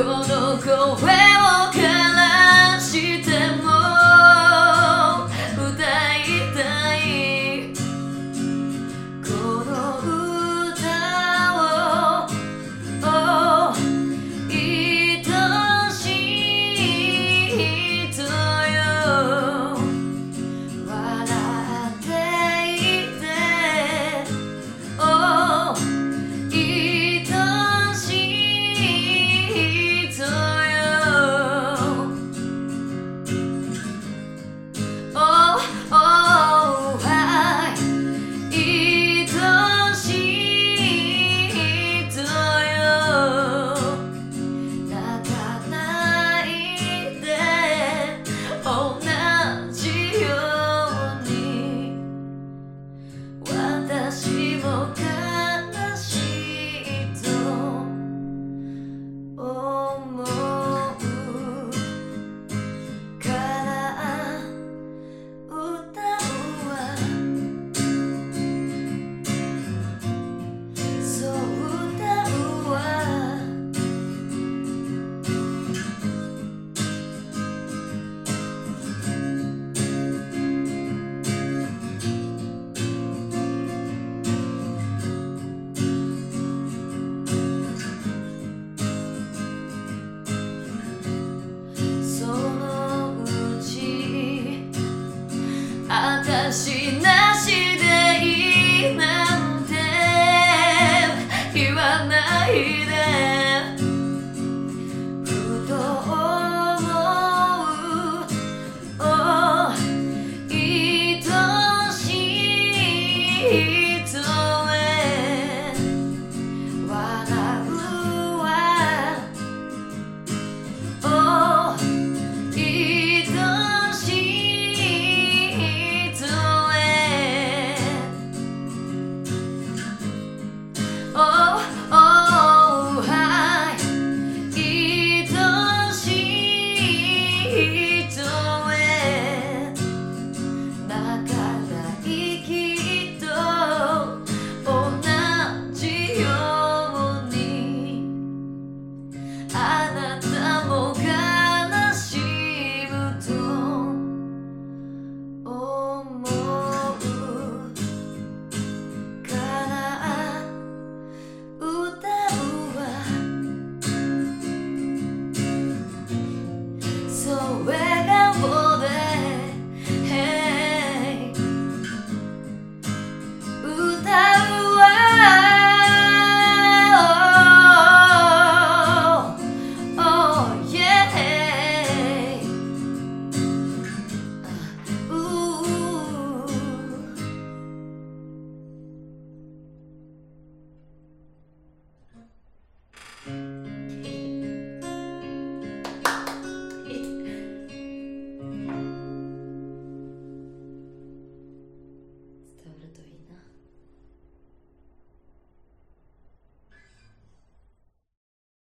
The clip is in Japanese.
の声